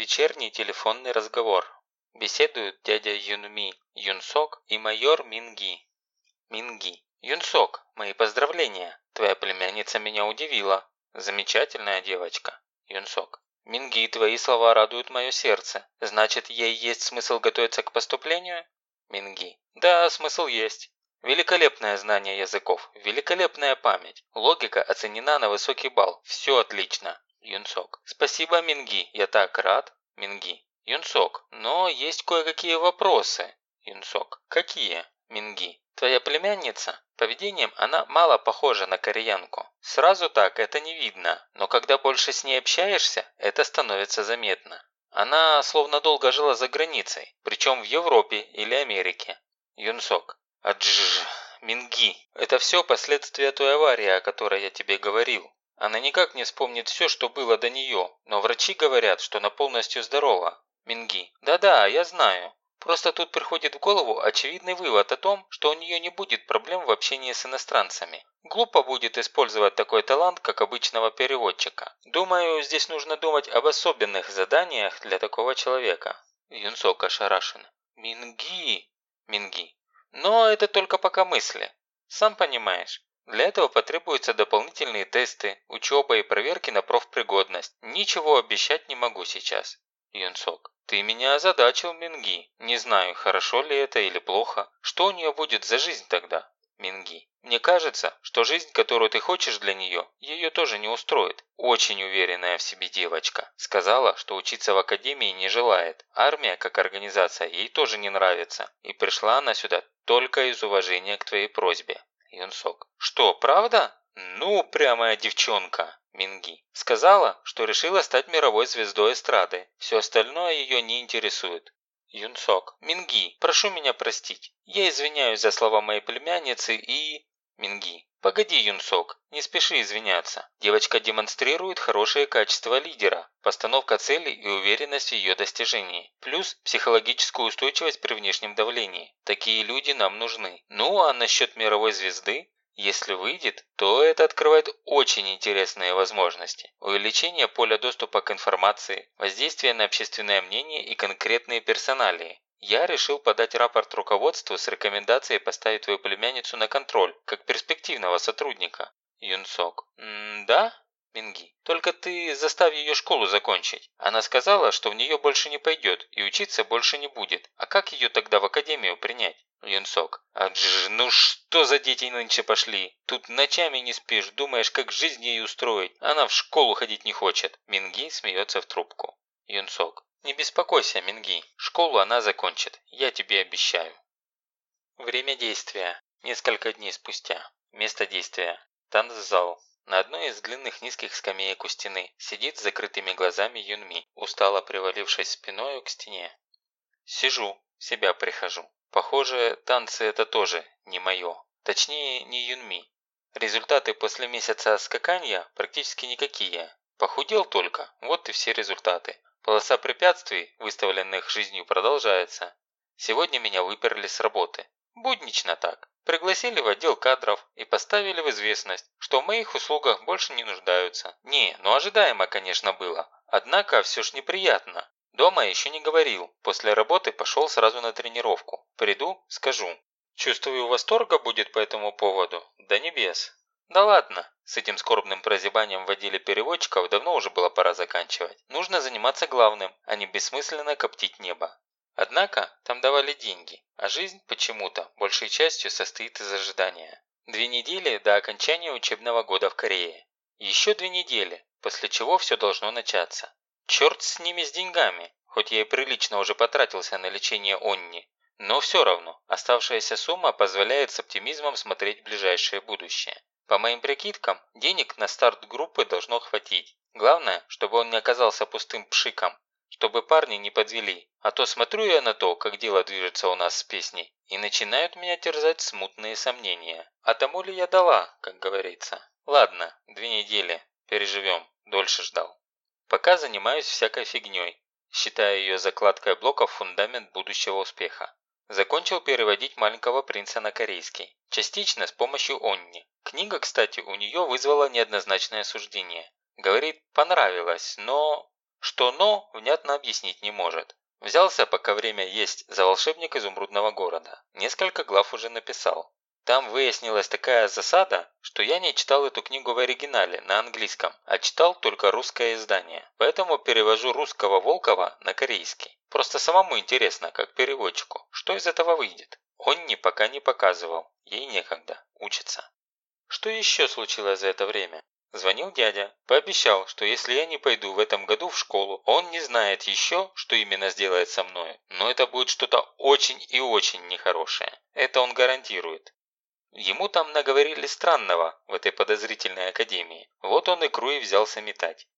Вечерний телефонный разговор. Беседуют дядя Юнми Юнсок и майор Минги. Минги. Юнсок, мои поздравления. Твоя племянница меня удивила. Замечательная девочка. Юнсок. Минги, твои слова радуют мое сердце. Значит, ей есть смысл готовиться к поступлению? Минги. Да, смысл есть. Великолепное знание языков, великолепная память. Логика оценена на высокий балл. Все отлично. Юнсок. Спасибо, Минги, я так рад. Минги. Юнсок, но есть кое-какие вопросы. Юнсок. Какие? Минги. Твоя племянница? Поведением она мало похожа на кореянку. Сразу так это не видно, но когда больше с ней общаешься, это становится заметно. Она словно долго жила за границей, причем в Европе или Америке. Юнсок. Адж, Минги. Это все последствия той аварии, о которой я тебе говорил. Она никак не вспомнит все, что было до нее, но врачи говорят, что она полностью здорова. Минги. Да-да, я знаю. Просто тут приходит в голову очевидный вывод о том, что у нее не будет проблем в общении с иностранцами. Глупо будет использовать такой талант, как обычного переводчика. Думаю, здесь нужно думать об особенных заданиях для такого человека. Юнсок ошарашен. Минги. Минги. Но это только пока мысли. Сам понимаешь. Для этого потребуются дополнительные тесты, учеба и проверки на профпригодность. Ничего обещать не могу сейчас. Юнсок. «Ты меня озадачил, Минги. Не знаю, хорошо ли это или плохо. Что у нее будет за жизнь тогда?» Минги. «Мне кажется, что жизнь, которую ты хочешь для нее, ее тоже не устроит. Очень уверенная в себе девочка. Сказала, что учиться в академии не желает. Армия, как организация, ей тоже не нравится. И пришла она сюда только из уважения к твоей просьбе». Юнсок. «Что, правда? Ну, прямая девчонка!» Минги. Сказала, что решила стать мировой звездой эстрады. Все остальное ее не интересует. Юнсок. Минги, прошу меня простить. Я извиняюсь за слова моей племянницы и... Минги. Погоди, Юнсок, не спеши извиняться. Девочка демонстрирует хорошие качества лидера, постановка целей и уверенность в ее достижении. Плюс психологическую устойчивость при внешнем давлении. Такие люди нам нужны. Ну а насчет мировой звезды? Если выйдет, то это открывает очень интересные возможности. Увеличение поля доступа к информации, воздействие на общественное мнение и конкретные персоналии. Я решил подать рапорт руководству с рекомендацией поставить твою племянницу на контроль, как перспективного сотрудника. Юнсок. «Да?» Минги. «Только ты заставь ее школу закончить. Она сказала, что в нее больше не пойдет и учиться больше не будет. А как ее тогда в академию принять?» Юнсок. «Адж, ну что за дети нынче пошли? Тут ночами не спишь, думаешь, как жизнь ей устроить. Она в школу ходить не хочет». Минги смеется в трубку. Юнсок. «Не беспокойся, Минги. Школу она закончит. Я тебе обещаю». Время действия. Несколько дней спустя. Место действия. Танцзал. На одной из длинных низких скамеек у стены сидит с закрытыми глазами Юнми, устало привалившись спиной к стене. Сижу, себя прихожу. Похоже, танцы это тоже не мое. Точнее, не Юнми. Результаты после месяца скакания практически никакие. Похудел только, вот и все результаты. Полоса препятствий, выставленных жизнью, продолжается. Сегодня меня выперли с работы. Буднично так. Пригласили в отдел кадров и поставили в известность, что в моих услугах больше не нуждаются. Не, ну ожидаемо, конечно, было. Однако все ж неприятно. Дома еще не говорил. После работы пошел сразу на тренировку. Приду, скажу. Чувствую, восторга будет по этому поводу. До небес. Да ладно. С этим скорбным прозябанием в отделе переводчиков давно уже было пора заканчивать. Нужно заниматься главным, а не бессмысленно коптить небо. Однако там давали деньги, а жизнь почему-то большей частью состоит из ожидания. Две недели до окончания учебного года в Корее. Еще две недели, после чего все должно начаться. Черт с ними с деньгами, хоть я и прилично уже потратился на лечение Онни. Но все равно, оставшаяся сумма позволяет с оптимизмом смотреть ближайшее будущее. По моим прикидкам, денег на старт группы должно хватить. Главное, чтобы он не оказался пустым пшиком, чтобы парни не подвели. А то смотрю я на то, как дело движется у нас с песней, и начинают меня терзать смутные сомнения. А тому ли я дала, как говорится? Ладно, две недели, переживем, дольше ждал. Пока занимаюсь всякой фигней, считая ее закладкой блоков фундамент будущего успеха. Закончил переводить «Маленького принца» на корейский. Частично с помощью Онни. Книга, кстати, у нее вызвала неоднозначное суждение. Говорит, понравилось, но... Что «но» внятно объяснить не может. Взялся, пока время есть, за волшебник изумрудного города. Несколько глав уже написал. Там выяснилась такая засада, что я не читал эту книгу в оригинале, на английском, а читал только русское издание. Поэтому перевожу русского Волкова на корейский. Просто самому интересно, как переводчику, что из этого выйдет. Он ни пока не показывал, ей некогда, учится. Что еще случилось за это время? Звонил дядя, пообещал, что если я не пойду в этом году в школу, он не знает еще, что именно сделает со мной. Но это будет что-то очень и очень нехорошее. Это он гарантирует. Ему там наговорили странного в этой подозрительной академии. Вот он икру и взялся метать.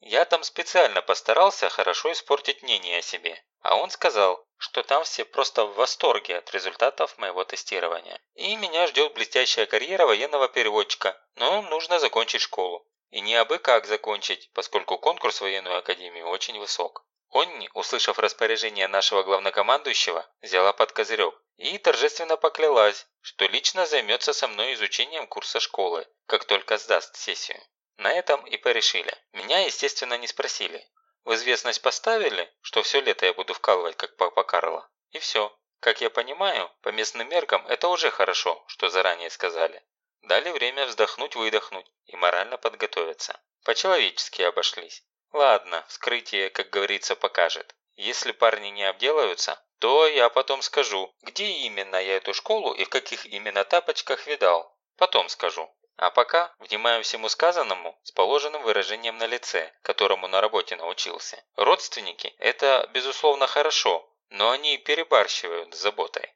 Я там специально постарался хорошо испортить мнение о себе. А он сказал, что там все просто в восторге от результатов моего тестирования. И меня ждет блестящая карьера военного переводчика, но нужно закончить школу. И не абы как закончить, поскольку конкурс в военную академию очень высок. Онни, услышав распоряжение нашего главнокомандующего, взяла под козырек и торжественно поклялась, что лично займется со мной изучением курса школы, как только сдаст сессию. На этом и порешили. Меня, естественно, не спросили. В известность поставили, что все лето я буду вкалывать, как папа Карло. И все. Как я понимаю, по местным меркам это уже хорошо, что заранее сказали. Дали время вздохнуть-выдохнуть и морально подготовиться. По-человечески обошлись. Ладно, вскрытие, как говорится, покажет. Если парни не обделаются, то я потом скажу, где именно я эту школу и в каких именно тапочках видал. Потом скажу. А пока внимаю всему сказанному с положенным выражением на лице, которому на работе научился. Родственники – это, безусловно, хорошо, но они перебарщивают с заботой.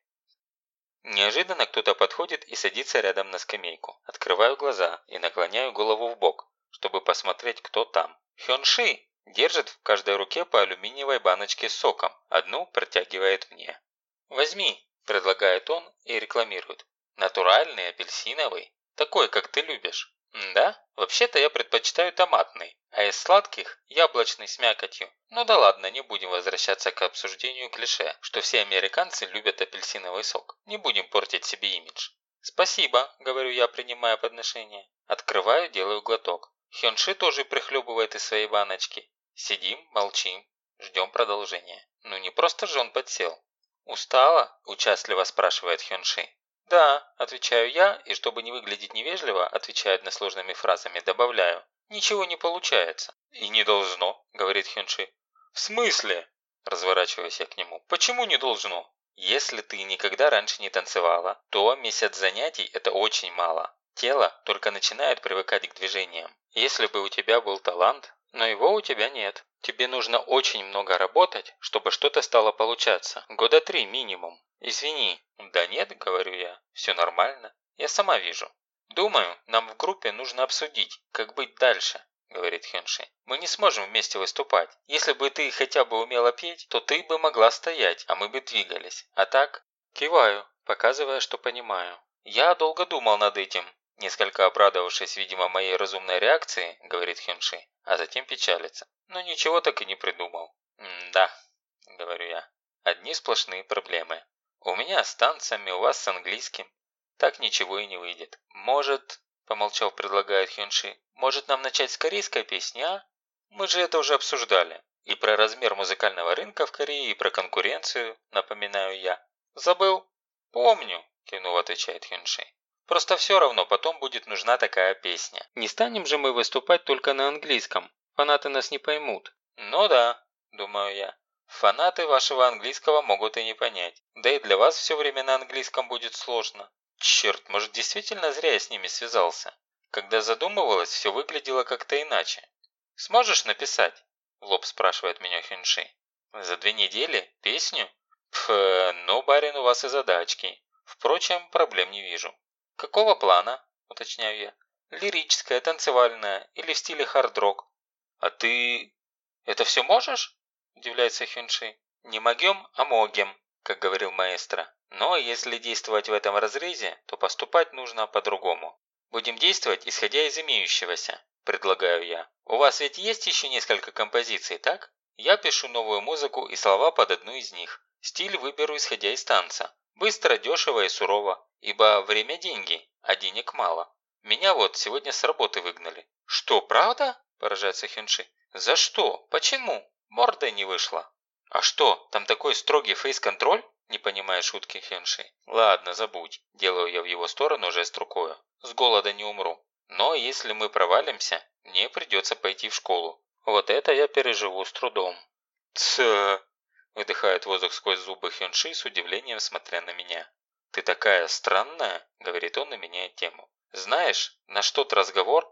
Неожиданно кто-то подходит и садится рядом на скамейку. Открываю глаза и наклоняю голову в бок, чтобы посмотреть, кто там. Хёнши держит в каждой руке по алюминиевой баночке с соком. Одну протягивает мне. «Возьми», – предлагает он и рекламирует. «Натуральный, апельсиновый, такой, как ты любишь. да? Вообще-то я предпочитаю томатный, а из сладких – яблочный с мякотью. Ну да ладно, не будем возвращаться к обсуждению клише, что все американцы любят апельсиновый сок. Не будем портить себе имидж. «Спасибо», – говорю я, принимая подношение. Открываю, делаю глоток. Хёнши тоже прихлебывает из своей баночки. Сидим, молчим, ждем продолжения. Ну не просто же он подсел. «Устала?» – участливо спрашивает Хёнши. «Да», – отвечаю я, и чтобы не выглядеть невежливо, отвечая односложными фразами, добавляю. «Ничего не получается». «И не должно», – говорит Хюнши. «В смысле?» – разворачиваюсь я к нему. «Почему не должно?» «Если ты никогда раньше не танцевала, то месяц занятий – это очень мало. Тело только начинает привыкать к движениям. Если бы у тебя был талант, но его у тебя нет. Тебе нужно очень много работать, чтобы что-то стало получаться. Года три минимум. Извини. Да нет, говорю я. Все нормально. Я сама вижу. Думаю, нам в группе нужно обсудить, как быть дальше, говорит Хёнши. Мы не сможем вместе выступать. Если бы ты хотя бы умела петь, то ты бы могла стоять, а мы бы двигались. А так? Киваю, показывая, что понимаю. Я долго думал над этим. Несколько обрадовавшись, видимо, моей разумной реакции, говорит Хёнши, а затем печалится. Но ничего так и не придумал. «Да», – говорю я, – «одни сплошные проблемы. У меня с танцами, у вас с английским. Так ничего и не выйдет. Может, – помолчав, предлагает Хёнши, – может нам начать с корейской песни, а? Мы же это уже обсуждали. И про размер музыкального рынка в Корее, и про конкуренцию, напоминаю я. Забыл? Помню, кивнув, отвечает Хёнши. Просто все равно потом будет нужна такая песня. Не станем же мы выступать только на английском. Фанаты нас не поймут. Ну да, думаю я. Фанаты вашего английского могут и не понять. Да и для вас все время на английском будет сложно. Черт, может действительно зря я с ними связался. Когда задумывалась, все выглядело как-то иначе. «Сможешь написать?» – лоб спрашивает меня Хюнши. «За две недели? Песню?» Пф, ну, барин, у вас и задачки. Впрочем, проблем не вижу. «Какого плана?» – уточняю я. «Лирическая, танцевальная или в стиле хард-рок?» «А ты... это все можешь?» – удивляется Хюнши. «Не могем, а могем», – как говорил маэстро. «Но если действовать в этом разрезе, то поступать нужно по-другому. Будем действовать, исходя из имеющегося», – предлагаю я. «У вас ведь есть еще несколько композиций, так? Я пишу новую музыку и слова под одну из них. Стиль выберу исходя из танца. Быстро, дешево и сурово. Ибо время – деньги, а денег мало. Меня вот сегодня с работы выгнали. Что, правда? Поражается Хюнши. «За что? Почему? Мордой не вышла». «А что, там такой строгий фейс-контроль?» Не понимая шутки Хенши. «Ладно, забудь». Делаю я в его сторону жест рукою. «С голода не умру. Но если мы провалимся, мне придется пойти в школу. Вот это я переживу с трудом». «Ц...» – выдыхает воздух сквозь зубы Хёнши с удивлением смотря на меня. «Ты такая странная», – говорит он и меняет тему. «Знаешь, на что-то разговор?»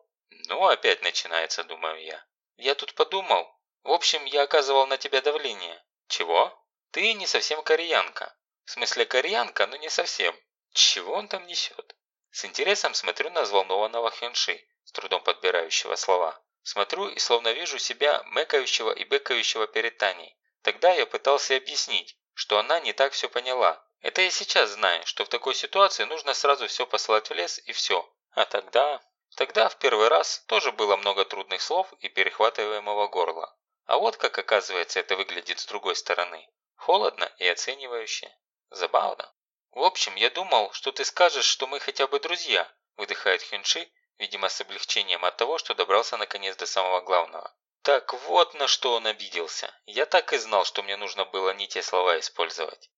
«Ну, опять начинается, думаю я. Я тут подумал. В общем, я оказывал на тебя давление». «Чего?» «Ты не совсем кореянка. В смысле кореянка, но не совсем. Чего он там несет?» С интересом смотрю на взволнованного Хёнши, с трудом подбирающего слова. Смотрю и словно вижу себя мэкающего и бэкающего перед Таней. Тогда я пытался объяснить, что она не так все поняла. Это я сейчас знаю, что в такой ситуации нужно сразу все посылать в лес и все. А тогда... Тогда в первый раз тоже было много трудных слов и перехватываемого горла. А вот как оказывается это выглядит с другой стороны. Холодно и оценивающе. Забавно. В общем, я думал, что ты скажешь, что мы хотя бы друзья, выдыхает Хюнши, видимо с облегчением от того, что добрался наконец до самого главного. Так вот на что он обиделся. Я так и знал, что мне нужно было не те слова использовать.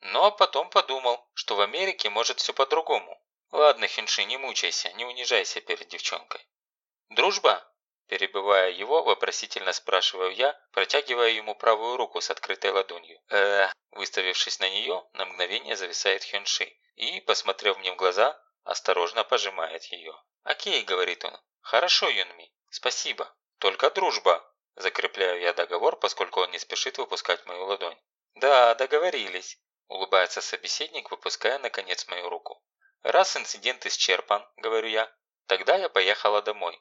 Но потом подумал, что в Америке может все по-другому. Ладно, Хюнши, не мучайся, не унижайся перед девчонкой. Дружба? Перебывая его, вопросительно спрашиваю я, протягивая ему правую руку с открытой ладонью. э Выставившись на нее, на мгновение зависает Хёнши и, посмотрев мне в глаза, осторожно пожимает ее. «Окей», — говорит он. «Хорошо, Юнми. Спасибо. Только дружба». Закрепляю я договор, поскольку он не спешит выпускать мою ладонь. «Да, договорились», – улыбается собеседник, выпуская, наконец, мою руку. «Раз инцидент исчерпан», – говорю я, – «тогда я поехала домой.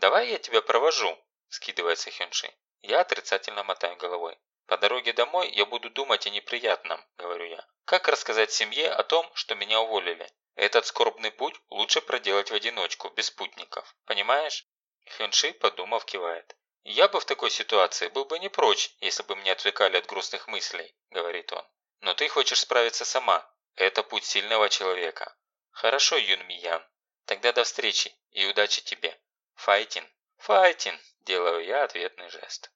«Давай я тебя провожу», – скидывается Хёнши. Я отрицательно мотаю головой. «По дороге домой я буду думать о неприятном», – говорю я. «Как рассказать семье о том, что меня уволили? Этот скорбный путь лучше проделать в одиночку, без спутников. Понимаешь?» Хёнши, подумав, кивает. «Я бы в такой ситуации был бы не прочь, если бы меня отвлекали от грустных мыслей», – говорит он. «Но ты хочешь справиться сама. Это путь сильного человека». «Хорошо, Юн Миян. Тогда до встречи и удачи тебе». Файтин. Файтин. Делаю я ответный жест.